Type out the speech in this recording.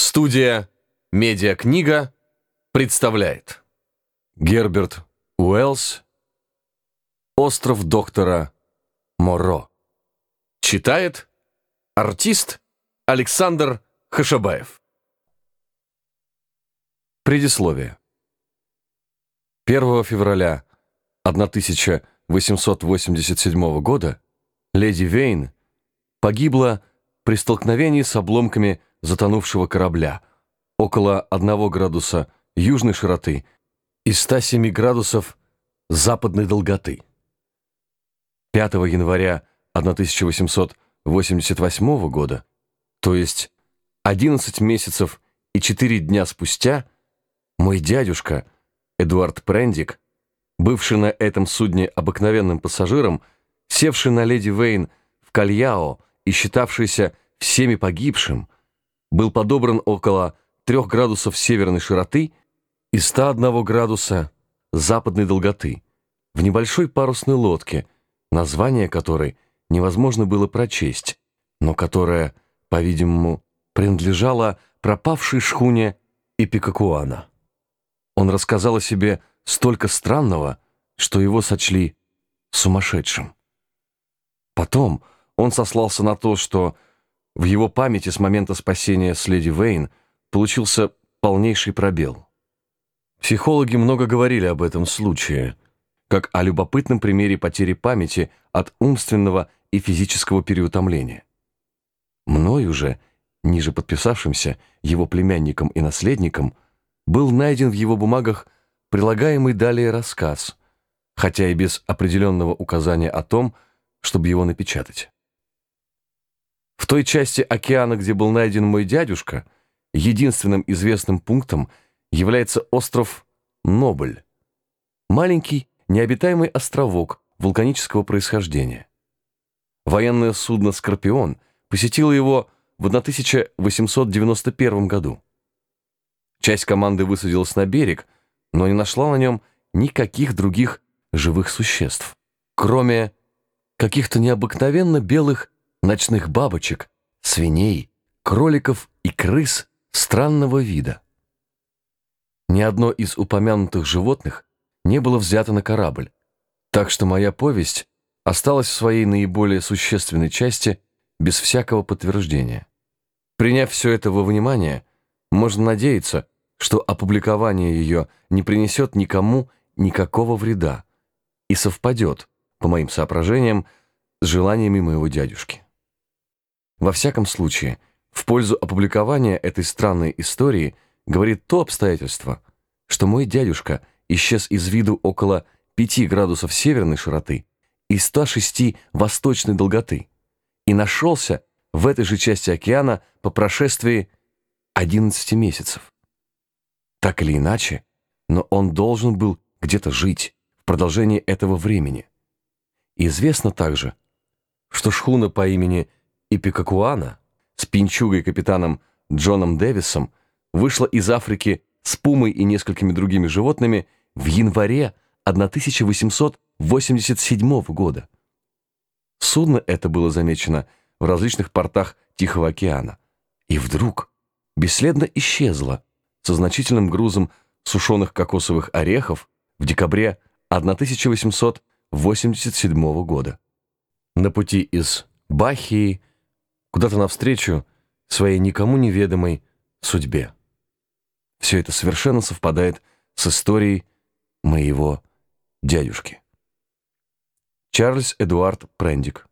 Студия «Медиакнига» представляет Герберт Уэллс «Остров доктора Моро». Читает артист Александр Хашабаев. Предисловие. 1 февраля 1887 года леди Вейн погибла при столкновении с обломками затонувшего корабля около 1 градуса южной широты и 107 градусов западной долготы. 5 января 1888 года, то есть 11 месяцев и 4 дня спустя, мой дядюшка Эдуард Прендик, бывший на этом судне обыкновенным пассажиром, севший на леди Вейн в Кальяо и считавшийся всеми погибшим, был подобран около 3 градусов северной широты и 101 градуса западной долготы в небольшой парусной лодке, название которой невозможно было прочесть, но которая, по-видимому, принадлежала пропавшей шхуне Эпикакуана. Он рассказал о себе столько странного, что его сочли сумасшедшим. Потом он сослался на то, что в его памяти с момента спасения с леди Вейн получился полнейший пробел. Психологи много говорили об этом случае, как о любопытном примере потери памяти от умственного и физического переутомления. Мною же, ниже подписавшимся, его племянником и наследником, был найден в его бумагах прилагаемый далее рассказ, хотя и без определенного указания о том, чтобы его напечатать. В той части океана, где был найден мой дядюшка, единственным известным пунктом является остров Нобль, маленький необитаемый островок вулканического происхождения. Военное судно «Скорпион» посетило его в 1891 году. Часть команды высадилась на берег, но не нашла на нем никаких других живых существ, кроме каких-то необыкновенно белых ночных бабочек, свиней, кроликов и крыс странного вида. Ни одно из упомянутых животных не было взято на корабль, так что моя повесть осталась в своей наиболее существенной части без всякого подтверждения. Приняв все это во внимание, можно надеяться, что опубликование ее не принесет никому никакого вреда и совпадет, по моим соображениям, с желаниями моего дядюшки. Во всяком случае, в пользу опубликования этой странной истории говорит то обстоятельство, что мой дядюшка исчез из виду около 5 градусов северной широты и 106 восточной долготы и нашелся в этой же части океана по прошествии 11 месяцев. Так или иначе, но он должен был где-то жить в продолжении этого времени. Известно также, что шхуна по имени и Пикакуана с пинчугой-капитаном Джоном Дэвисом вышла из Африки с пумой и несколькими другими животными в январе 1887 года. Судно это было замечено в различных портах Тихого океана. И вдруг бесследно исчезло со значительным грузом сушеных кокосовых орехов в декабре 1887 года. На пути из Бахии куда-то навстречу своей никому неведомой судьбе. Все это совершенно совпадает с историей моего дядюшки. Чарльз Эдуард Прендик